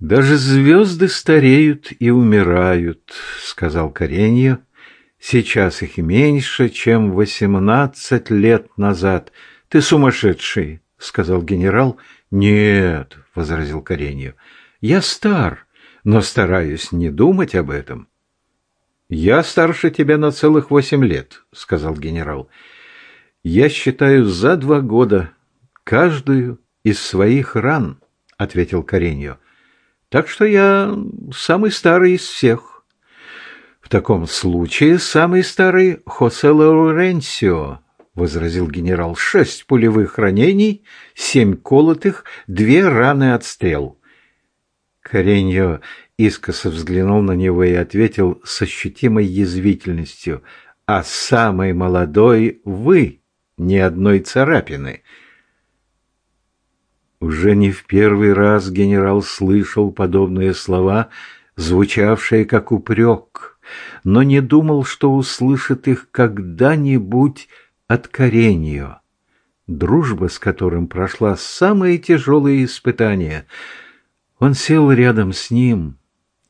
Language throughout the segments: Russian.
«Даже звезды стареют и умирают», — сказал Кареньо. «Сейчас их меньше, чем восемнадцать лет назад. Ты сумасшедший», — сказал генерал. «Нет», — возразил Кареньо, — «я стар, но стараюсь не думать об этом». «Я старше тебя на целых восемь лет», — сказал генерал. «Я считаю за два года каждую из своих ран», — ответил Кареньо. «Так что я самый старый из всех». «В таком случае самый старый Хосе Лауренсио», — возразил генерал. «Шесть пулевых ранений, семь колотых, две раны от стрел». Кареньо искоса взглянул на него и ответил с ощутимой язвительностью. «А самый молодой вы, ни одной царапины». Уже не в первый раз генерал слышал подобные слова, звучавшие как упрек, но не думал, что услышит их когда-нибудь от Кареньо, дружба с которым прошла самые тяжелые испытания — он сел рядом с ним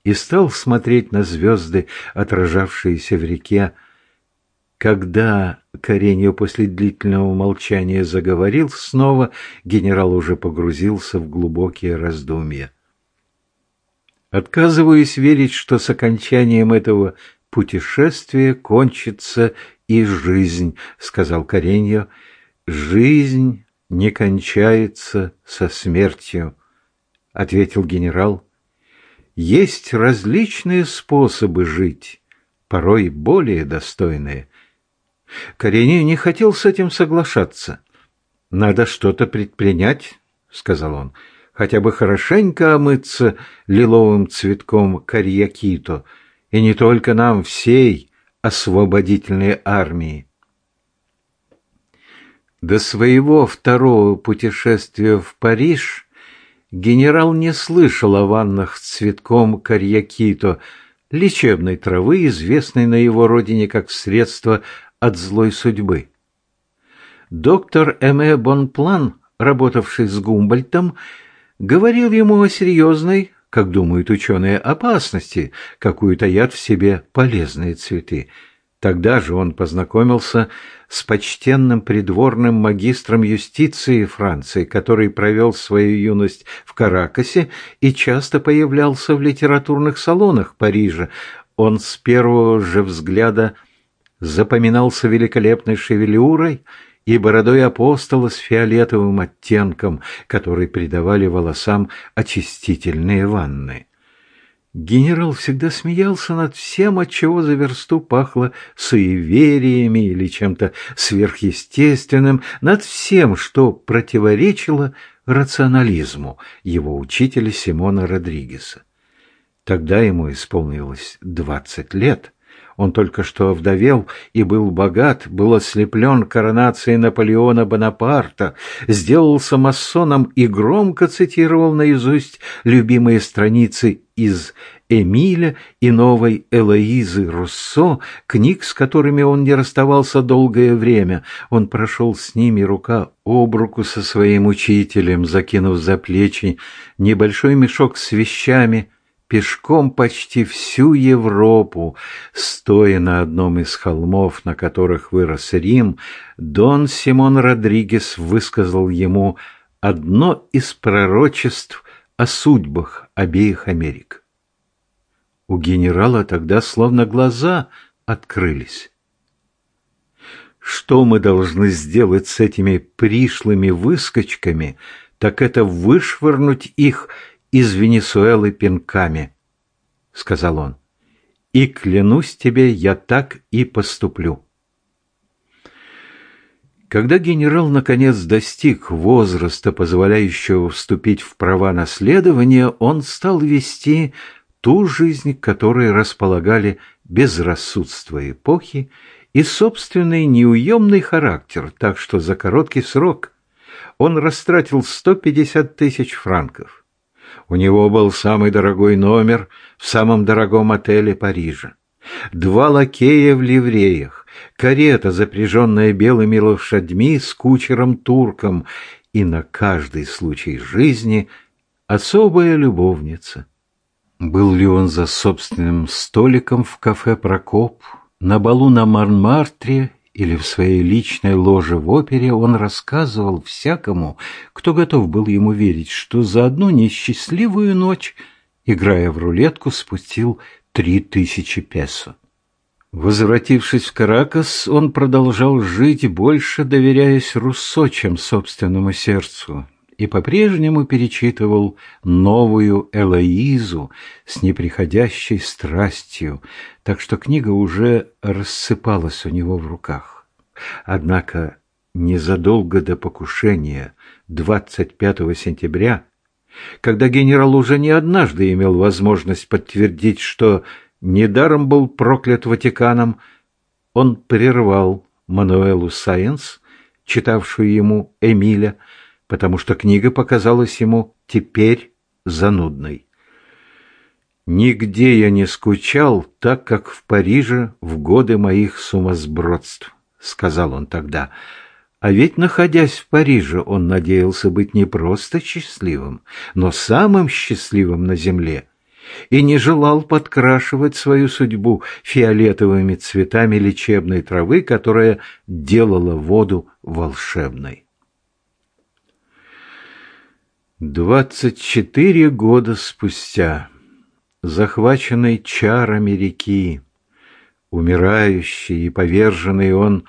и стал смотреть на звезды, отражавшиеся в реке. Когда Кареньо после длительного молчания заговорил снова, генерал уже погрузился в глубокие раздумья. Отказываюсь верить, что с окончанием этого путешествия кончится и жизнь, сказал Кареньо. Жизнь не кончается со смертью ответил генерал. Есть различные способы жить, порой более достойные. Кореней не хотел с этим соглашаться. Надо что-то предпринять, сказал он, хотя бы хорошенько омыться лиловым цветком карьякито, и не только нам всей освободительной армии. До своего второго путешествия в Париж Генерал не слышал о ваннах с цветком карьякито, лечебной травы, известной на его родине как средство от злой судьбы. Доктор Эме Бонплан, работавший с Гумбольтом, говорил ему о серьезной, как думают ученые, опасности, какую таят в себе полезные цветы – Тогда же он познакомился с почтенным придворным магистром юстиции Франции, который провел свою юность в Каракасе и часто появлялся в литературных салонах Парижа. Он с первого же взгляда запоминался великолепной шевелюрой и бородой апостола с фиолетовым оттенком, который придавали волосам очистительные ванны. Генерал всегда смеялся над всем, от чего за версту пахло суевериями или чем-то сверхъестественным, над всем, что противоречило рационализму его учителя Симона Родригеса. Тогда ему исполнилось двадцать лет. Он только что овдовел и был богат, был ослеплен коронацией Наполеона Бонапарта, сделался масоном и громко цитировал наизусть любимые страницы из Эмиля и новой Элоизы Руссо, книг, с которыми он не расставался долгое время. Он прошел с ними рука об руку со своим учителем, закинув за плечи небольшой мешок с вещами, пешком почти всю Европу, стоя на одном из холмов, на которых вырос Рим, Дон Симон Родригес высказал ему одно из пророчеств о судьбах обеих Америк. У генерала тогда словно глаза открылись. Что мы должны сделать с этими пришлыми выскочками, так это вышвырнуть их из Венесуэлы пинками, — сказал он. И клянусь тебе, я так и поступлю. Когда генерал наконец достиг возраста, позволяющего вступить в права наследования, он стал вести ту жизнь, которой располагали безрассудство эпохи и собственный неуемный характер, так что за короткий срок он растратил 150 тысяч франков. У него был самый дорогой номер в самом дорогом отеле Парижа. Два лакея в ливреях, карета, запряженная белыми лошадьми с кучером-турком, и на каждый случай жизни особая любовница. Был ли он за собственным столиком в кафе «Прокоп», на балу на Марнмартре или в своей личной ложе в опере, он рассказывал всякому, кто готов был ему верить, что за одну несчастливую ночь, играя в рулетку, спустил три тысячи песо. Возвратившись в Каракас, он продолжал жить, больше доверяясь Руссо, чем собственному сердцу, и по-прежнему перечитывал новую Элоизу с неприходящей страстью, так что книга уже рассыпалась у него в руках. Однако незадолго до покушения 25 сентября, когда генерал уже не однажды имел возможность подтвердить, что недаром был проклят Ватиканом, он прервал Мануэлу Сайенс, читавшую ему Эмиля, потому что книга показалась ему теперь занудной. «Нигде я не скучал так, как в Париже в годы моих сумасбродств», — сказал он тогда. А ведь, находясь в Париже, он надеялся быть не просто счастливым, но самым счастливым на земле и не желал подкрашивать свою судьбу фиолетовыми цветами лечебной травы, которая делала воду волшебной. Двадцать четыре года спустя, захваченный чарами реки, умирающий и поверженный он,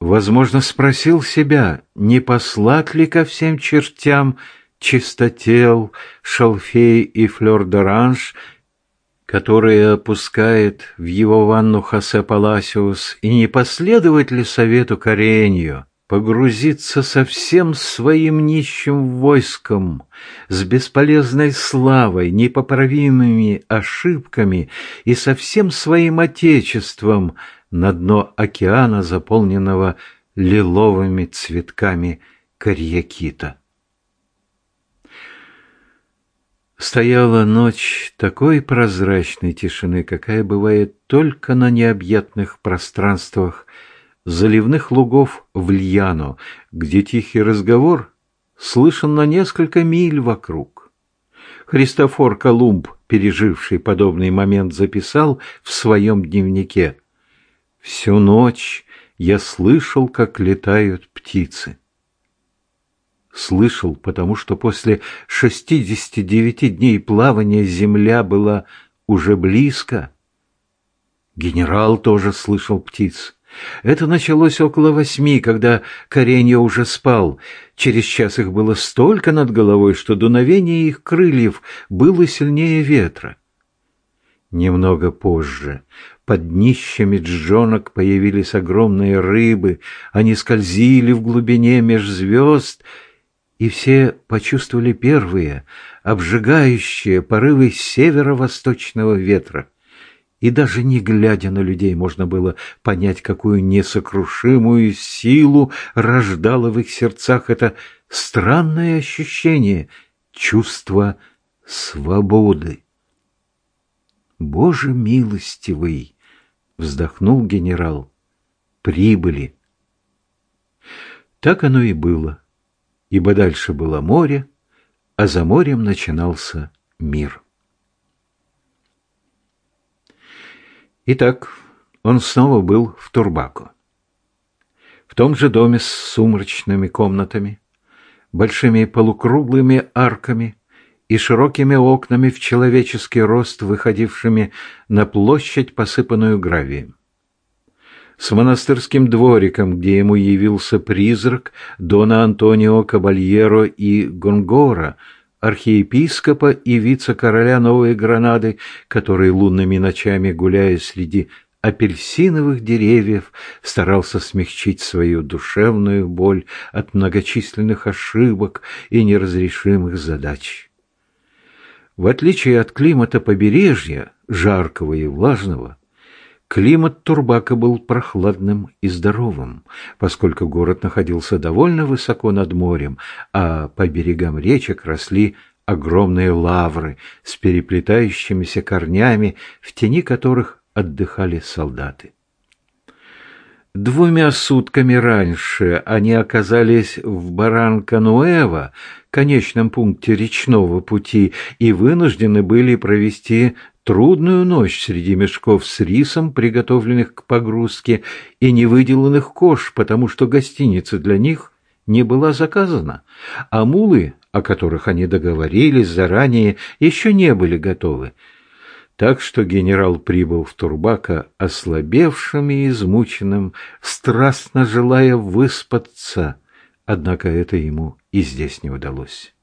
возможно, спросил себя, не послать ли ко всем чертям чистотел, шалфей и флёр-д'оранж, которые опускает в его ванну Хосе Паласиус, и не последовать ли совету Каренью, погрузиться со всем своим нищим войском, с бесполезной славой, непоправимыми ошибками и со всем своим отечеством на дно океана, заполненного лиловыми цветками карьякита. Стояла ночь такой прозрачной тишины, какая бывает только на необъятных пространствах заливных лугов в Льяно, где тихий разговор слышен на несколько миль вокруг. Христофор Колумб, переживший подобный момент, записал в своем дневнике «Всю ночь я слышал, как летают птицы». Слышал, потому что после шестидесяти девяти дней плавания земля была уже близко. Генерал тоже слышал птиц. Это началось около восьми, когда Коренья уже спал. Через час их было столько над головой, что дуновение их крыльев было сильнее ветра. Немного позже под днищами джонок появились огромные рыбы, они скользили в глубине меж звезд, и все почувствовали первые, обжигающие порывы северо-восточного ветра и даже не глядя на людей можно было понять, какую несокрушимую силу рождало в их сердцах это странное ощущение, чувство свободы. «Боже милостивый!» — вздохнул генерал. «Прибыли!» Так оно и было, ибо дальше было море, а за морем начинался мир. Итак, он снова был в Турбаку. В том же доме с сумрачными комнатами, большими полукруглыми арками и широкими окнами в человеческий рост, выходившими на площадь, посыпанную гравием. С монастырским двориком, где ему явился призрак Дона Антонио Кабальеро и Гонгора – архиепископа и вице-короля Новой Гранады, который лунными ночами, гуляя среди апельсиновых деревьев, старался смягчить свою душевную боль от многочисленных ошибок и неразрешимых задач. В отличие от климата побережья, жаркого и влажного, Климат Турбака был прохладным и здоровым, поскольку город находился довольно высоко над морем, а по берегам речек росли огромные лавры с переплетающимися корнями, в тени которых отдыхали солдаты. Двумя сутками раньше они оказались в Баранкануэво, конечном пункте речного пути, и вынуждены были провести трудную ночь среди мешков с рисом, приготовленных к погрузке, и невыделанных кож, потому что гостиница для них не была заказана, а мулы, о которых они договорились заранее, еще не были готовы. Так что генерал прибыл в Турбака ослабевшим и измученным, страстно желая выспаться, однако это ему и здесь не удалось.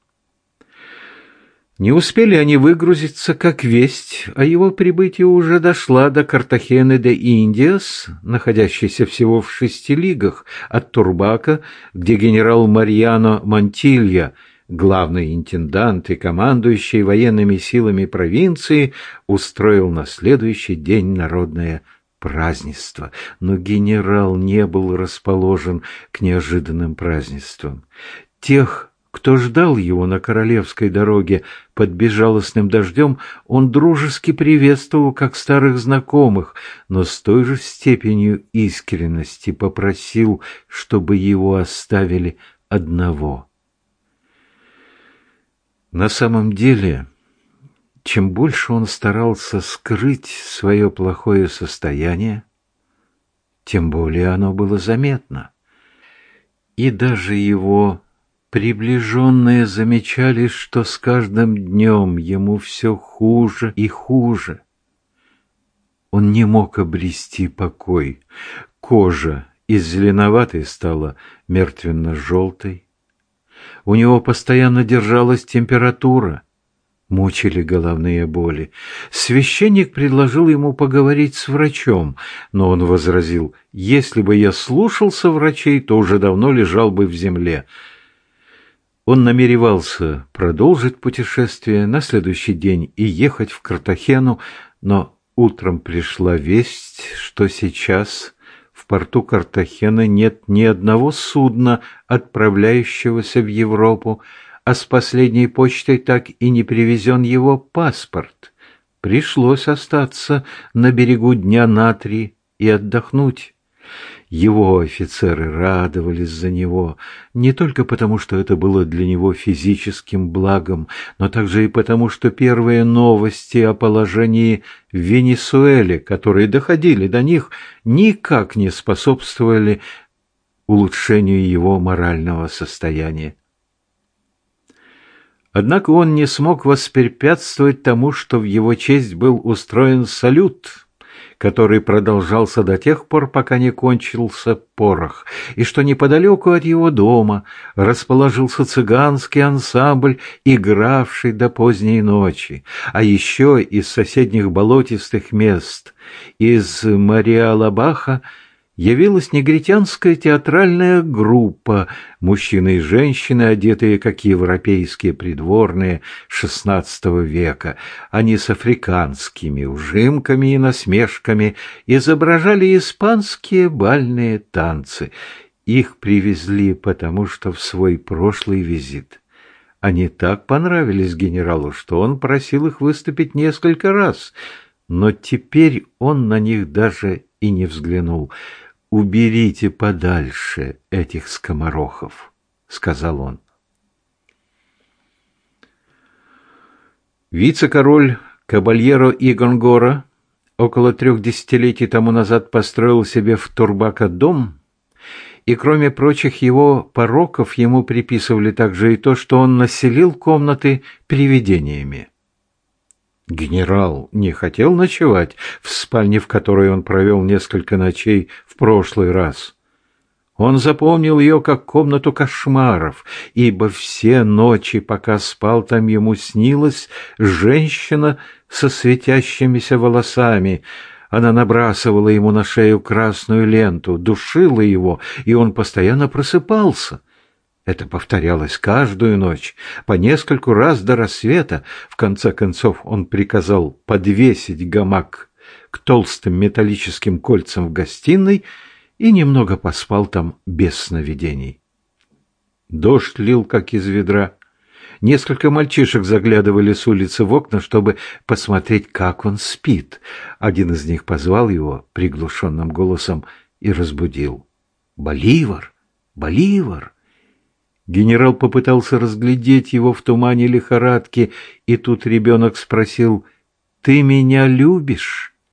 Не успели они выгрузиться, как весть о его прибытии уже дошла до Картахены де Индиас, находящейся всего в шести лигах от Турбака, где генерал Марьяно Монтилья, главный интендант и командующий военными силами провинции, устроил на следующий день народное празднество. Но генерал не был расположен к неожиданным празднествам. Тех, кто ждал его на королевской дороге под безжалостным дождем, он дружески приветствовал как старых знакомых, но с той же степенью искренности попросил, чтобы его оставили одного. На самом деле, чем больше он старался скрыть свое плохое состояние, тем более оно было заметно. И даже его Приближенные замечали, что с каждым днем ему все хуже и хуже. Он не мог обрести покой. Кожа из зеленоватой стала мертвенно-желтой. У него постоянно держалась температура. Мучили головные боли. Священник предложил ему поговорить с врачом, но он возразил, «Если бы я слушался врачей, то уже давно лежал бы в земле». Он намеревался продолжить путешествие на следующий день и ехать в Картахену, но утром пришла весть, что сейчас в порту Картахена нет ни одного судна, отправляющегося в Европу, а с последней почтой так и не привезен его паспорт. Пришлось остаться на берегу дня на три и отдохнуть. Его офицеры радовались за него, не только потому, что это было для него физическим благом, но также и потому, что первые новости о положении в Венесуэле, которые доходили до них, никак не способствовали улучшению его морального состояния. Однако он не смог воспрепятствовать тому, что в его честь был устроен салют – который продолжался до тех пор, пока не кончился порох, и что неподалеку от его дома расположился цыганский ансамбль, игравший до поздней ночи, а еще из соседних болотистых мест, из Мариалабаха, явилась негритянская театральная группа, мужчины и женщины, одетые как европейские придворные XVI века. Они с африканскими ужимками и насмешками изображали испанские бальные танцы. Их привезли, потому что в свой прошлый визит они так понравились генералу, что он просил их выступить несколько раз, но теперь он на них даже и не взглянул – уберите подальше этих скоморохов», — сказал он. Вице-король Кабальеро Игонгора около трех десятилетий тому назад построил себе в Турбака дом, и кроме прочих его пороков ему приписывали также и то, что он населил комнаты привидениями. Генерал не хотел ночевать в спальне, в которой он провел несколько ночей в прошлый раз. Он запомнил ее как комнату кошмаров, ибо все ночи, пока спал там, ему снилась женщина со светящимися волосами. Она набрасывала ему на шею красную ленту, душила его, и он постоянно просыпался. Это повторялось каждую ночь, по нескольку раз до рассвета. В конце концов он приказал подвесить гамак к толстым металлическим кольцам в гостиной и немного поспал там без сновидений. Дождь лил, как из ведра. Несколько мальчишек заглядывали с улицы в окна, чтобы посмотреть, как он спит. Один из них позвал его приглушенным голосом и разбудил. «Боливар! Боливар!» Генерал попытался разглядеть его в тумане лихорадки, и тут ребенок спросил, «Ты меня любишь?»